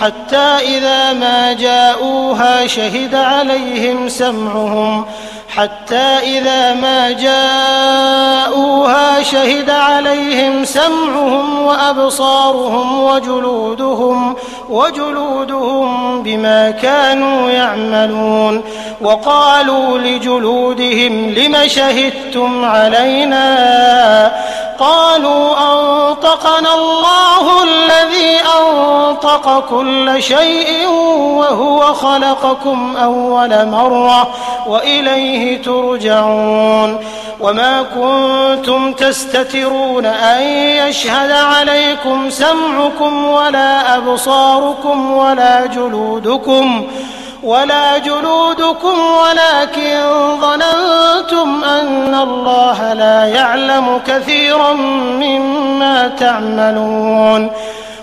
حتى إذا ما جاءوها شهد عليهم سمعهم. حتى إذا ما جاءوها شهد عليهم سمعهم وأبصارهم وجلودهم وجلودهم بما كانوا يعملون. وقالوا لجلودهم لم شهدتم علينا؟ قالوا أنطقنا وأنطق كل شيء وهو خلقكم أول مرة وإليه ترجعون وما كنتم تستترون أن يشهد عليكم سمعكم ولا أبصاركم ولا جلودكم ولا جلودكم ولكن ظننتم أن الله لا يعلم كثيرا مما تعملون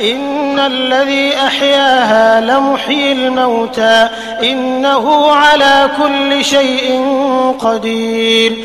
إن الذي أحياها لمحيي الموتى إنه على كل شيء قدير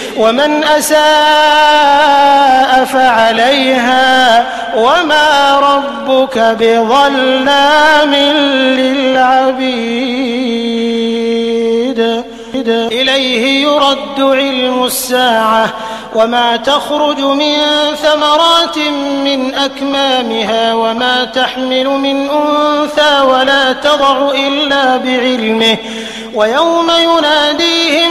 ومن أساء فعليها وما ربك بظلام للعبيد. إليه يرد علم الساعة وما تخرج من ثمرات من أكمامها وما تحمل من أنثى ولا تضع إلا بعلمه. ويوم يناديهم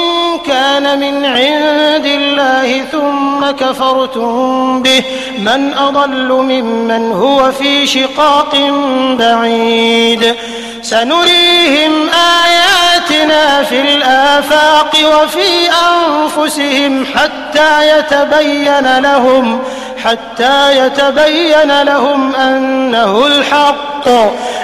من عند الله ثم كفرتم به. من أضل ممن هو في شقاق بعيد. سنريهم آياتنا في الآفاق وفي أنفسهم حتى يتبين لهم حتى يتبين لهم أنه الحق.